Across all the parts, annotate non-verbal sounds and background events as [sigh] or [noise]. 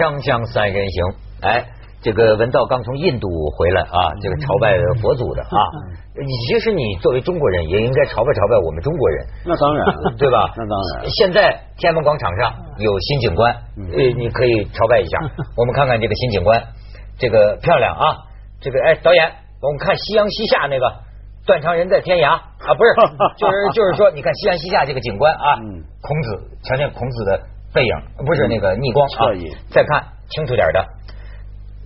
锵锵三人行，哎，这个文道刚从印度回来啊，这个朝拜佛祖的啊。其实你作为中国人，也应该朝拜朝拜我们中国人。那当然，[laughs] 对吧？[laughs] 那当然。现在天安门广场上有新景观，呃，你可以朝拜一下。[laughs] 我们看看这个新景观，这个漂亮啊！这个哎，导演，我们看夕阳西下那个断肠人在天涯啊，不是，就是就是说，你看夕阳西下这个景观啊，孔子，瞧见孔子的。背影不是那个逆光啊，再看清楚点的，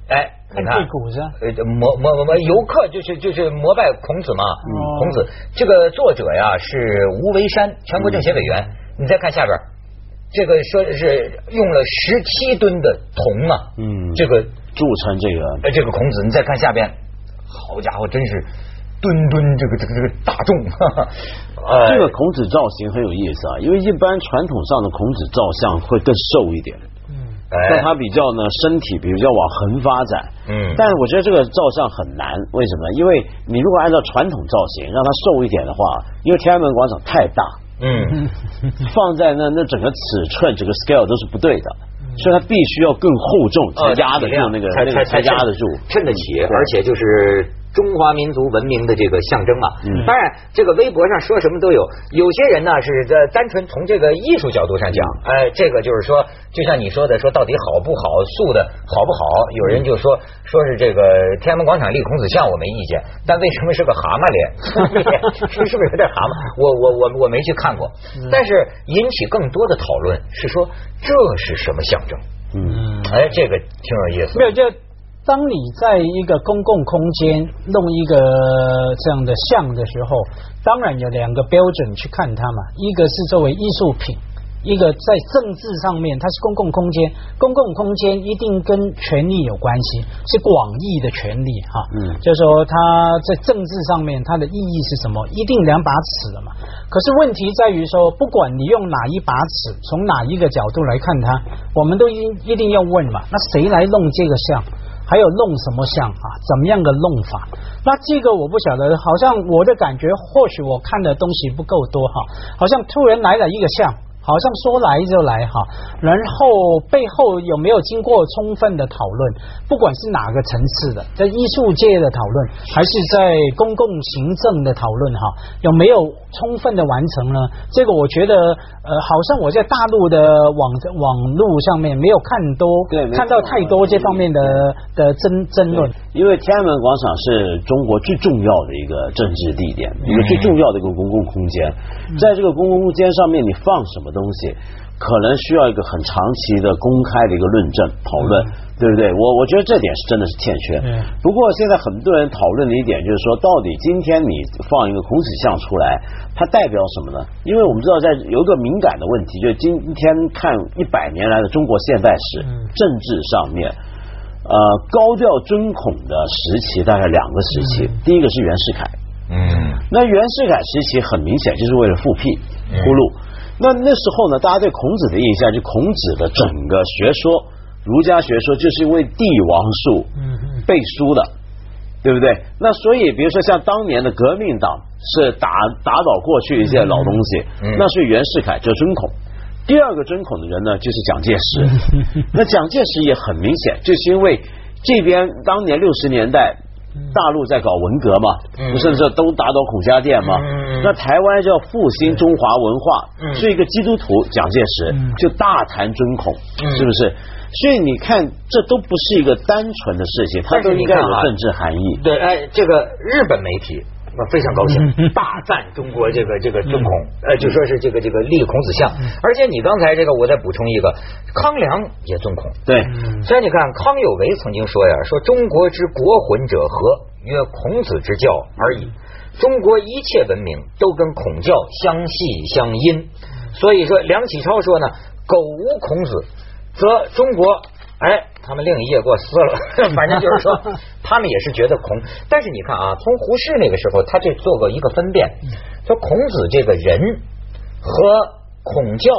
哎，你看，呃，膜膜膜膜游客就是就是膜拜孔子嘛，孔子。这个作者呀是吴为山，全国政协委员。你再看下边，这个说是用了十七吨的铜啊，嗯，这个铸成这个，呃，这个孔子，你再看下边，好家伙，真是。吨吨这个这个这个大众，[laughs] 这个孔子造型很有意思啊，因为一般传统上的孔子造像会更瘦一点，嗯，但他比较呢身体比较往横发展，嗯，但是我觉得这个照相很难，为什么呢？因为你如果按照传统造型让他瘦一点的话，因为天安门广场太大，嗯，[laughs] 放在那那整个尺寸整个 scale 都是不对的，所以他必须要更厚重才压得住那个才才才压得住，撑得起，而且就是。中华民族文明的这个象征啊，当然，这个微博上说什么都有。有些人呢是在单纯从这个艺术角度上讲，哎，这个就是说，就像你说的，说到底好不好，塑的好不好？有人就说，说是这个天安门广场立孔子像，我没意见，但为什么是个蛤蟆脸？[laughs] 是不是有点蛤蟆？我我我我没去看过，但是引起更多的讨论是说这是什么象征？嗯，哎，这个挺有意思。没有就。当你在一个公共空间弄一个这样的像的时候，当然有两个标准去看它嘛。一个是作为艺术品，一个在政治上面，它是公共空间。公共空间一定跟权力有关系，是广义的权利哈。嗯，就是说它在政治上面它的意义是什么？一定两把尺的嘛。可是问题在于说，不管你用哪一把尺，从哪一个角度来看它，我们都一一定要问嘛。那谁来弄这个像？还有弄什么像啊？怎么样的弄法？那这个我不晓得，好像我的感觉，或许我看的东西不够多哈，好像突然来了一个像。好像说来就来哈，然后背后有没有经过充分的讨论？不管是哪个层次的，在艺术界的讨论，还是在公共行政的讨论哈，有没有充分的完成呢？这个我觉得呃，好像我在大陆的网网络上面没有看多，看到太多这方面的的争争论。因为天安门广场是中国最重要的一个政治地点，一个最重要的一个公共空间，在这个公共空间上面，你放什么？东西可能需要一个很长期的公开的一个论证讨论，对不对？我我觉得这点是真的是欠缺。不过现在很多人讨论的一点就是说，到底今天你放一个孔子像出来，它代表什么呢？因为我们知道，在有一个敏感的问题，就是今天看一百年来的中国现代史政治上面，呃，高调尊孔的时期大概两个时期，第一个是袁世凯，嗯，那袁世凯时期很明显就是为了复辟铺路。那那时候呢，大家对孔子的印象，就孔子的整个学说，儒家学说就是因为帝王术背书的，对不对？那所以，比如说像当年的革命党是打打倒过去一些老东西，那是袁世凯就尊孔。第二个尊孔的人呢，就是蒋介石。[laughs] 那蒋介石也很明显，就是因为这边当年六十年代。大陆在搞文革嘛，不是这都打倒孔家店嘛？那台湾叫复兴中华文化，是一个基督徒蒋介石就大谈尊孔，是不是？所以你看，这都不是一个单纯的事情，它都应该有政治含义。对，哎，这个日本媒体。我非常高兴，大赞中国这个这个尊孔，呃，就说是这个这个立孔子像，而且你刚才这个，我再补充一个，康梁也尊孔，对，所以你看康有为曾经说呀，说中国之国魂者何？曰孔子之教而已。中国一切文明都跟孔教相系相因，所以说梁启超说呢，苟无孔子，则中国。哎，他们另一页给我撕了，[laughs] 反正就是说，他们也是觉得孔，但是你看啊，从胡适那个时候，他就做过一个分辨，说孔子这个人和孔教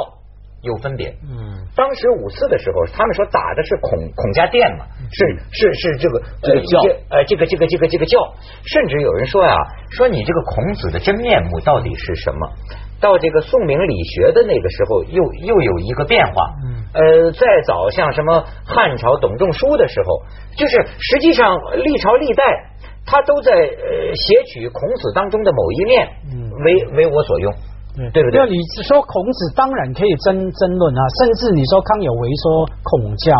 有分别。嗯，当时五四的时候，他们说打的是孔孔家店嘛，是是是这个这个教，呃，这个这个这个这个教，甚至有人说呀，说你这个孔子的真面目到底是什么？到这个宋明理学的那个时候，又又有一个变化。嗯。呃，再早像什么汉朝董仲舒的时候，就是实际上历朝历代他都在呃写取孔子当中的某一面，为为我所用。对不对？那你说孔子当然可以争争论啊，甚至你说康有为说孔教，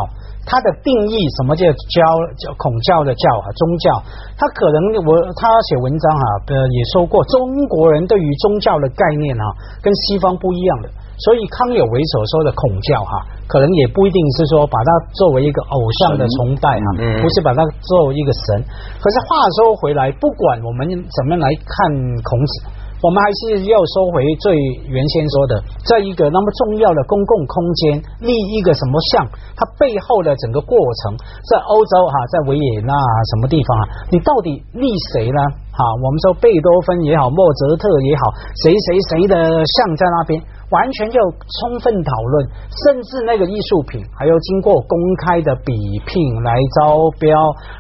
他的定义什么叫教叫孔教的教啊宗教，他可能我他写文章哈呃也说过，中国人对于宗教的概念啊跟西方不一样的，所以康有为所说的孔教哈，可能也不一定是说把它作为一个偶像的崇拜啊，不是把它作为一个神。可是话说回来，不管我们怎么来看孔子。我们还是要说回最原先说的，在一个那么重要的公共空间立一个什么像，它背后的整个过程，在欧洲哈，在维也纳什么地方啊？你到底立谁呢？哈，我们说贝多芬也好，莫泽特也好，谁谁谁的像在那边？完全就充分讨论，甚至那个艺术品还要经过公开的比拼来招标，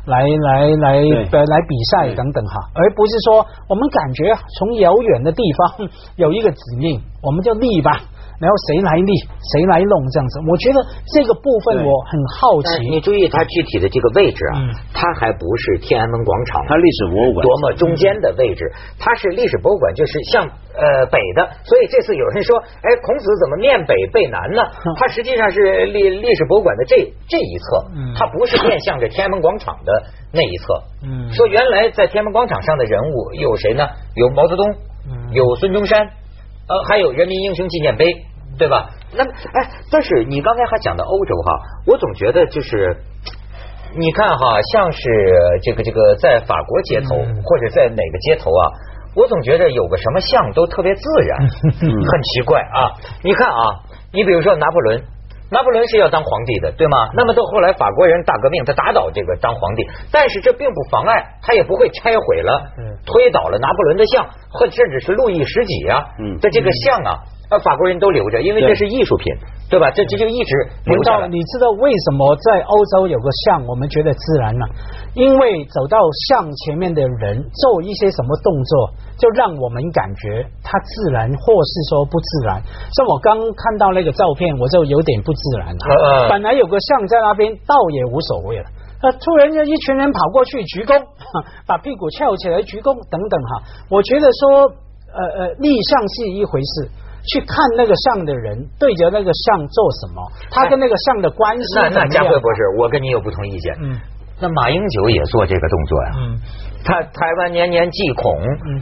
来来来来比赛等等哈，而不是说我们感觉从遥远的地方有一个指令，我们就立吧。然后谁来立，谁来弄这样子？我觉得这个部分我很好奇。你注意它具体的这个位置啊，它还不是天安门广场，它历史博物馆多么中间的位置，它是历史博物馆，就是向呃北的。所以这次有人说，哎，孔子怎么面北背南呢？它实际上是历历史博物馆的这这一侧，它不是面向着天安门广场的那一侧。说原来在天安门广场上的人物有谁呢？有毛泽东，有孙中山。呃，还有人民英雄纪念碑，对吧？那哎，但是你刚才还讲到欧洲哈，我总觉得就是，你看哈，像是这个这个在法国街头或者在哪个街头啊，我总觉得有个什么像都特别自然，[laughs] 很奇怪啊。你看啊，你比如说拿破仑。拿破仑是要当皇帝的，对吗？那么到后来法国人大革命，他打倒这个当皇帝，但是这并不妨碍他也不会拆毁了、推倒了拿破仑的像，或甚至是路易十几啊的这个像啊。呃，法国人都留着，因为这是艺术品，对吧？这这就一直留着。你知道为什么在欧洲有个像，我们觉得自然呢？因为走到像前面的人做一些什么动作，就让我们感觉他自然，或是说不自然。像我刚看到那个照片，我就有点不自然。本来有个像在那边，倒也无所谓了。那突然间一群人跑过去鞠躬，[laughs] 把屁股翘起来鞠躬等等哈。我觉得说，呃呃，立像是一回事。去看那个像的人对着那个像做什么？他跟那个像的关系？那那佳慧博士，我跟你有不同意见。嗯，那马英九也做这个动作呀。嗯，他台湾年年祭孔，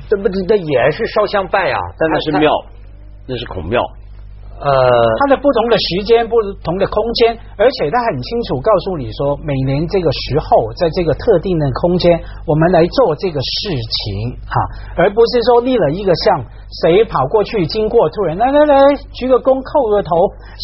这不这也是烧香拜啊？但那是庙，那是孔庙。呃，它的不同的时间、不同的空间，而且它很清楚告诉你说，每年这个时候，在这个特定的空间，我们来做这个事情哈，而不是说立了一个像，谁跑过去经过，突然来来来鞠个躬、叩个头，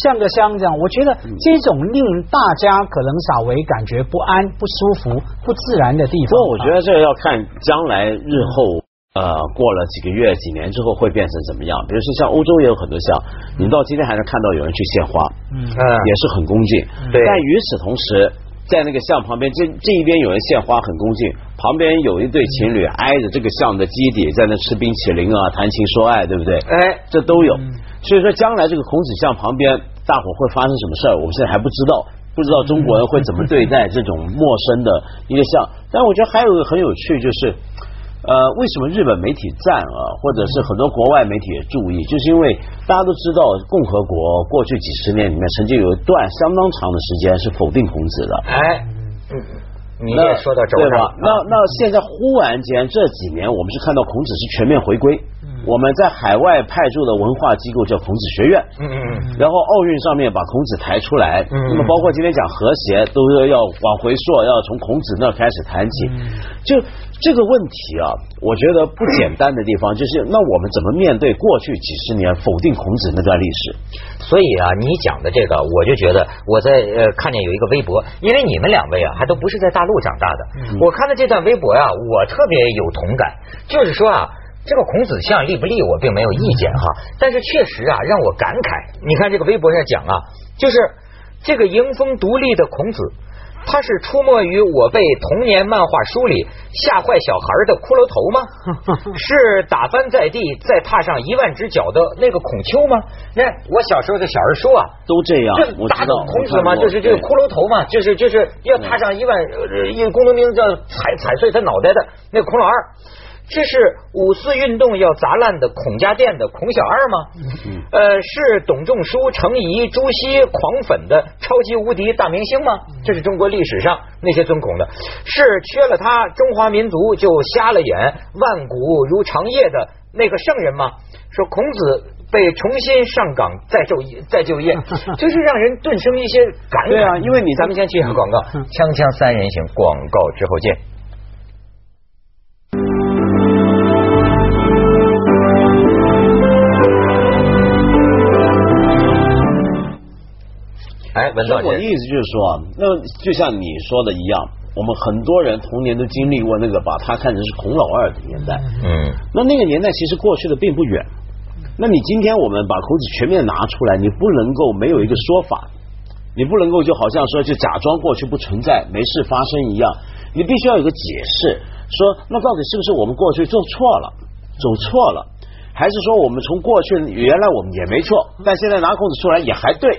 像个香这样。我觉得这种令大家可能稍微感觉不安、不舒服、不自然的地方。不过，我觉得这个要看将来日后。呃，过了几个月、几年之后会变成怎么样？比如说像欧洲也有很多像，你到今天还能看到有人去献花，嗯，也是很恭敬。对，但与此同时，在那个像旁边，这这一边有人献花很恭敬，旁边有一对情侣挨着这个像的基底在那吃冰淇淋啊，谈情说爱，对不对？哎，这都有。所以说，将来这个孔子像旁边，大伙会发生什么事儿？我们现在还不知道，不知道中国人会怎么对待这种陌生的一个像。但我觉得还有一个很有趣，就是。呃，为什么日本媒体赞啊，或者是很多国外媒体也注意，就是因为大家都知道，共和国过去几十年里面曾经有一段相当长的时间是否定孔子的。哎，嗯，你也说到这对吧？那那现在忽然间这几年，我们是看到孔子是全面回归。我们在海外派驻的文化机构叫孔子学院。嗯嗯嗯。然后奥运上面把孔子抬出来。嗯。那么包括今天讲和谐，都是要往回溯，要从孔子那开始谈起。就。这个问题啊，我觉得不简单的地方就是，那我们怎么面对过去几十年否定孔子那段历史？所以啊，你讲的这个，我就觉得我在呃看见有一个微博，因为你们两位啊还都不是在大陆长大的，我看到这段微博呀，我特别有同感。就是说啊，这个孔子像立不立，我并没有意见哈，但是确实啊，让我感慨。你看这个微博上讲啊，就是这个迎风独立的孔子。他是出没于我被童年漫画书里吓坏小孩的骷髅头吗？[laughs] 是打翻在地再踏上一万只脚的那个孔丘吗？那我小时候的小儿书啊，都这样，就打倒孔子嘛，就是这个骷髅头嘛，就是就是要踏上一万一个工农兵叫踩踩碎他脑袋的那孔老二。这是五四运动要砸烂的孔家店的孔小二吗？呃，是董仲舒、程颐、朱熹狂粉的超级无敌大明星吗？这是中国历史上那些尊孔的，是缺了他中华民族就瞎了眼、万古如长夜的那个圣人吗？说孔子被重新上岗再就业再就业，[laughs] 就是让人顿生一些感慨。对啊，因为你咱们先接一下广告，锵锵三人行，广告之后见。哎，文道，我的意思就是说啊，那就像你说的一样，我们很多人童年都经历过那个把他看成是孔老二的年代。嗯，那那个年代其实过去的并不远。那你今天我们把孔子全面拿出来，你不能够没有一个说法，你不能够就好像说就假装过去不存在，没事发生一样。你必须要有个解释，说那到底是不是我们过去做错了，走错了，还是说我们从过去原来我们也没错，但现在拿孔子出来也还对。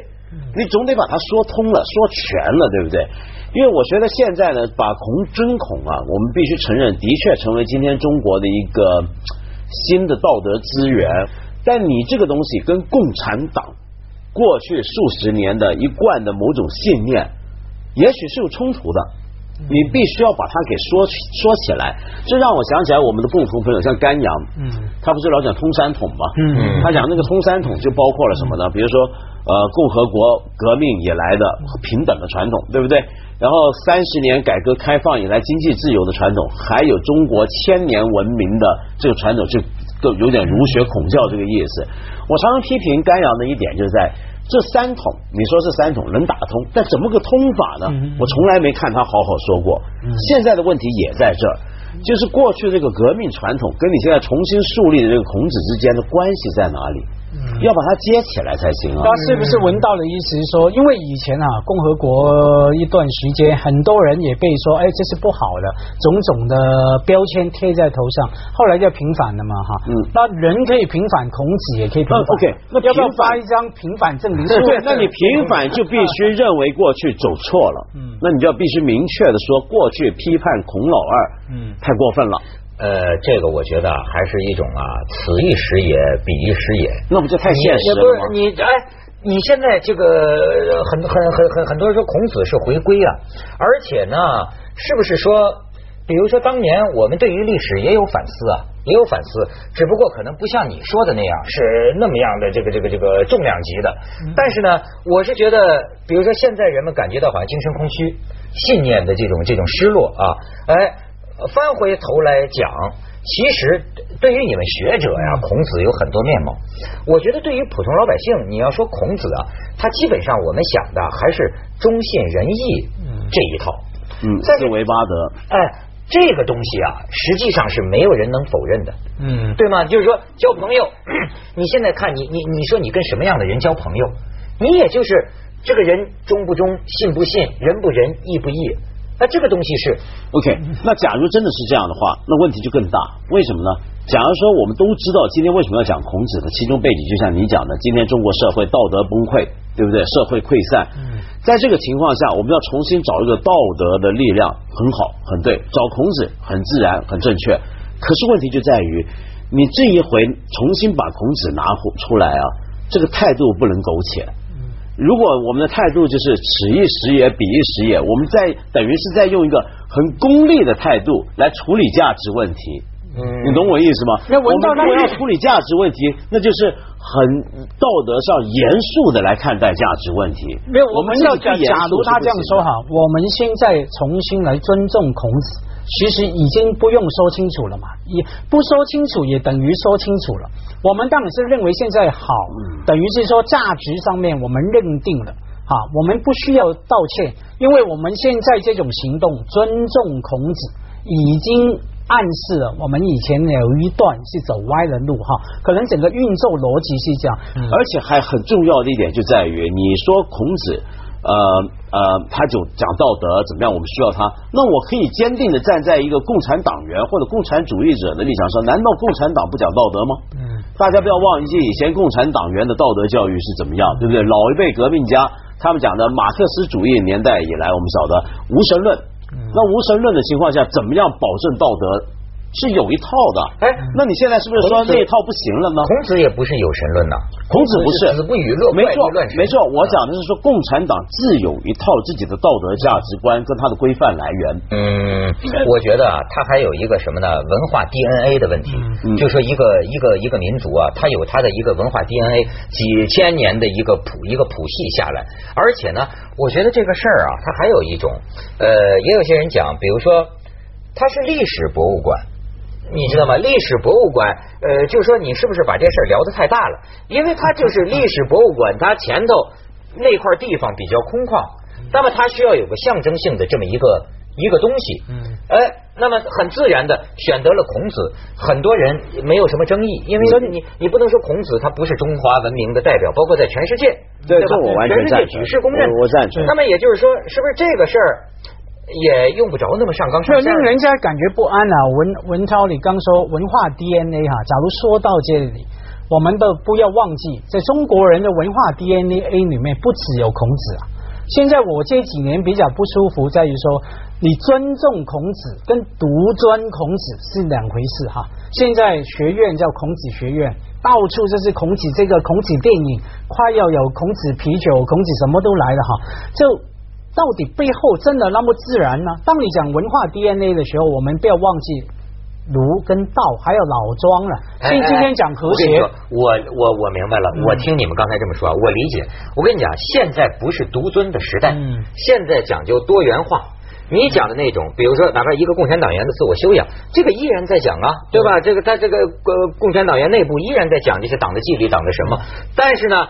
你总得把它说通了，说全了，对不对？因为我觉得现在呢，把孔尊孔啊，我们必须承认，的确成为今天中国的一个新的道德资源。但你这个东西跟共产党过去数十年的一贯的某种信念，也许是有冲突的。你必须要把它给说说起来，这让我想起来我们的共同朋友，像甘阳，嗯，他不是老讲通三统吗？嗯，他讲那个通三统就包括了什么呢？比如说，呃，共和国革命以来的平等的传统，对不对？然后三十年改革开放以来经济自由的传统，还有中国千年文明的这个传统，就都有点儒学孔教这个意思。我常常批评甘阳的一点，就是在。这三统，你说这三统能打通，但怎么个通法呢？我从来没看他好好说过。现在的问题也在这儿，就是过去这个革命传统跟你现在重新树立的这个孔子之间的关系在哪里？要把它接起来才行啊！他是不是闻到了意思是说，因为以前啊，共和国一段时间，很多人也被说，哎，这是不好的，种种的标签贴在头上，后来就平反了嘛，哈。嗯。那人可以平反，孔子也可以平反。OK，那要不要发一张平反证明书？对，那你平反就必须认为过去走错了。嗯。那你就要必须明确的说，过去批判孔老二，嗯，太过分了。呃，这个我觉得还是一种啊，此一时也，彼一时也，那不就太现实了吗？你哎，你现在这个很很很很很多人说孔子是回归啊，而且呢，是不是说，比如说当年我们对于历史也有反思啊，也有反思，只不过可能不像你说的那样是那么样的这个这个这个重量级的，但是呢，我是觉得，比如说现在人们感觉到好像精神空虚，信念的这种这种失落啊，哎。翻回头来讲，其实对于你们学者呀，孔子有很多面貌。我觉得对于普通老百姓，你要说孔子啊，他基本上我们想的还是忠信仁义这一套。嗯，四维八德。哎，这个东西啊，实际上是没有人能否认的。嗯，对吗？就是说交朋友，[clears throat] 你现在看你你你说你跟什么样的人交朋友，你也就是这个人忠不忠，信不信，仁不仁，义不义。那这个东西是 OK，那假如真的是这样的话，那问题就更大。为什么呢？假如说我们都知道今天为什么要讲孔子的其中背景，就像你讲的，今天中国社会道德崩溃，对不对？社会溃散。在这个情况下，我们要重新找一个道德的力量，很好，很对，找孔子很自然，很正确。可是问题就在于，你这一回重新把孔子拿出来啊，这个态度不能苟且。如果我们的态度就是此一时也，彼一时也，我们在等于是在用一个很功利的态度来处理价值问题。嗯，你懂我意思吗？那我们要处理价值问题，那就是很道德上严肃的来看待价值问题。没有，我们要假如他这样说哈，我们现在重新来尊重孔子。其实已经不用说清楚了嘛，也不说清楚也等于说清楚了。我们当然是认为现在好，等于是说价值上面我们认定了，哈，我们不需要道歉，因为我们现在这种行动尊重孔子，已经暗示了我们以前有一段是走歪的路哈，可能整个运作逻辑是这样，而且还很重要的一点就在于，你说孔子。呃呃，他就讲道德怎么样，我们需要他。那我可以坚定的站在一个共产党员或者共产主义者的立场上，难道共产党不讲道德吗？嗯，大家不要忘记以前共产党员的道德教育是怎么样，对不对？老一辈革命家他们讲的马克思主义年代以来，我们晓得无神论。那无神论的情况下，怎么样保证道德？是有一套的，哎，那你现在是不是说那一套不行了呢？孔子也不是有神论呐，孔子不是，子不语乐，没错，没错。我讲的是说，共产党自有一套自己的道德价值观跟它的规范来源。嗯，我觉得啊，它还有一个什么呢？文化 DNA 的问题，就说一个一个一个民族啊，它有它的一个文化 DNA，几千年的一个谱一个谱系下来，而且呢，我觉得这个事儿啊，它还有一种，呃，也有些人讲，比如说，它是历史博物馆。你知道吗？历史博物馆，呃，就是说你是不是把这事儿聊得太大了？因为它就是历史博物馆，它前头那块地方比较空旷，那么它需要有个象征性的这么一个一个东西。嗯，哎，那么很自然的选择了孔子，很多人没有什么争议，因为你你不能说孔子他不是中华文明的代表，包括在全世界，对吧？全世界举世公认，我赞成。那么也就是说，是不是这个事儿？也用不着那么上纲上线，令人家感觉不安啊！文文超，你刚说文化 DNA 哈，假如说到这里，我们都不要忘记，在中国人的文化 DNA 里面，不只有孔子啊。现在我这几年比较不舒服，在于说，你尊重孔子跟独尊孔子是两回事哈。现在学院叫孔子学院，到处就是孔子这个孔子电影，快要有孔子啤酒，孔子什么都来了哈，就。到底背后真的那么自然呢？当你讲文化 DNA 的时候，我们不要忘记儒跟道，还有老庄了。所以今天讲和谐，我我我明白了。我听你们刚才这么说，我理解。我跟你讲，现在不是独尊的时代，现在讲究多元化。你讲的那种，比如说哪怕一个共产党员的自我修养，这个依然在讲啊，对吧？这个他这个呃，共产党员内部依然在讲这些党的纪律、党的什么，但是呢。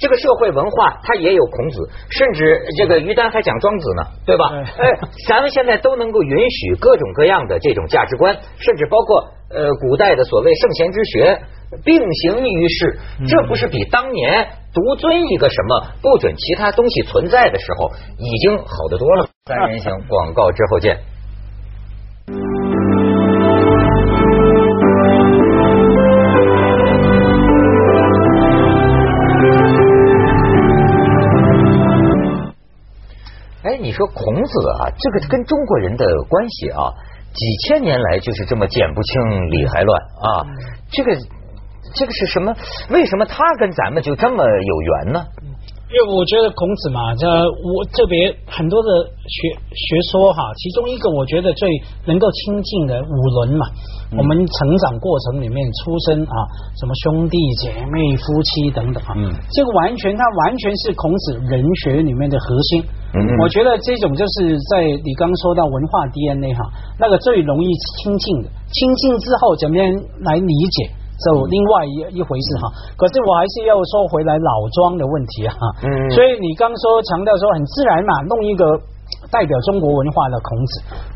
这个社会文化，它也有孔子，甚至这个于丹还讲庄子呢，对吧？哎，咱们现在都能够允许各种各样的这种价值观，甚至包括呃古代的所谓圣贤之学并行于世，这不是比当年独尊一个什么不准其他东西存在的时候已经好得多了？三人行，广告之后见。哎，你说孔子啊，这个跟中国人的关系啊，几千年来就是这么剪不清理还乱啊，这个这个是什么？为什么他跟咱们就这么有缘呢？因为我觉得孔子嘛，这我特别很多的学学说哈，其中一个我觉得最能够亲近的五伦嘛。我们成长过程里面出生啊，什么兄弟姐妹、夫妻等等啊，嗯这个完全它完全是孔子人学里面的核心。嗯我觉得这种就是在你刚说到文化 DNA 哈，那个最容易亲近的，亲近之后怎么样来理解，就另外一一回事哈。可是我还是要说回来老庄的问题哈。所以你刚说强调说很自然嘛，弄一个。代表中国文化的孔子，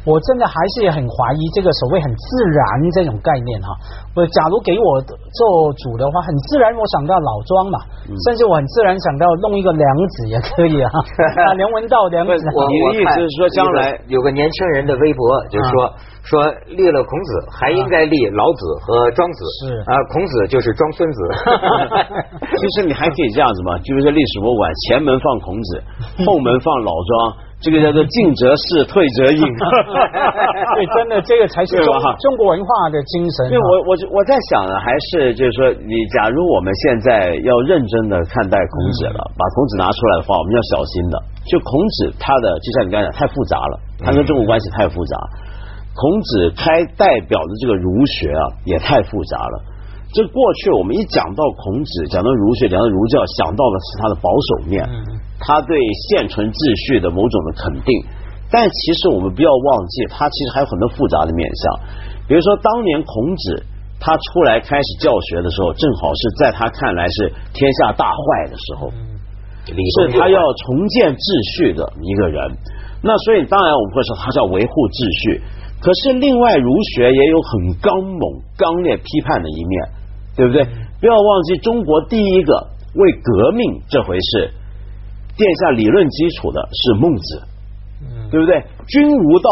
我真的还是很怀疑这个所谓很自然这种概念哈。我假如给我做主的话，很自然我想到老庄嘛，甚至我很自然想到弄一个梁子也可以啊，[laughs] 梁文道梁子。你的意思是说，将来有个年轻人的微博，就是说说立了孔子，还应该立老子和庄子。是啊，孔子就是庄孙子。[laughs] 其实你还可以这样子嘛，就是历史博物馆前门放孔子，[laughs] 后门放老庄。这个叫做进则仕，退则隐。[laughs] 对，真的，这个才是中中国文化的精神。因为我我我在想呢，还是就是说，你假如我们现在要认真的看待孔子了，把孔子拿出来的话，我们要小心的。就孔子他的，就像你刚才讲，太复杂了，他跟中国关系太复杂。孔子开代表的这个儒学啊，也太复杂了。这过去我们一讲到孔子，讲到儒学，讲到儒教，想到的是他的保守面。他对现存秩序的某种的肯定，但其实我们不要忘记，他其实还有很多复杂的面相。比如说，当年孔子他出来开始教学的时候，正好是在他看来是天下大坏的时候，是他要重建秩序的一个人。那所以当然我们会说他叫维护秩序，可是另外儒学也有很刚猛、刚烈批判的一面，对不对？不要忘记，中国第一个为革命这回事。奠下理论基础的是孟子，对不对？君无道，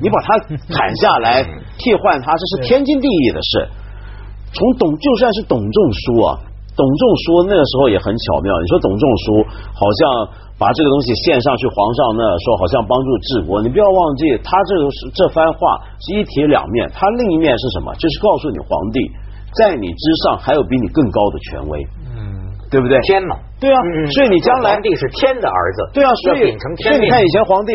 你把他砍下来替换他，这是天经地义的事。[laughs] 从董就算是董仲舒啊，董仲舒那个时候也很巧妙。你说董仲舒好像把这个东西献上去皇上那说，好像帮助治国。你不要忘记，他这个是这番话是一体两面。他另一面是什么？就是告诉你皇帝，在你之上还有比你更高的权威。嗯，对不对？天嘛，对啊。所以你将来皇帝是天的儿子。对啊，所以所以你看以前皇帝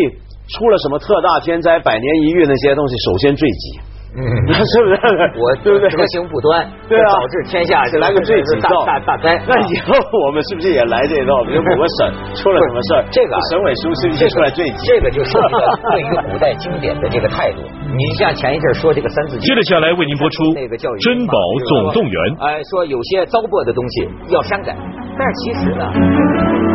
出了什么特大天灾、百年一遇那些东西，首先坠己。嗯，[laughs] 是不是？我 [laughs] 对不对？德行不端，对啊，导致天下来个罪己大大大灾。那以后我们是不是也来这一套？比如某个省出了什么事儿，这个省委书记就出来罪己。这个就涉及到对于古代经典的这个态度。[laughs] 你像前一阵说这个《三字经》，接着下来为您播出那个教育珍宝总动员。哎，说有些糟粕的东西要删改，但是其实呢。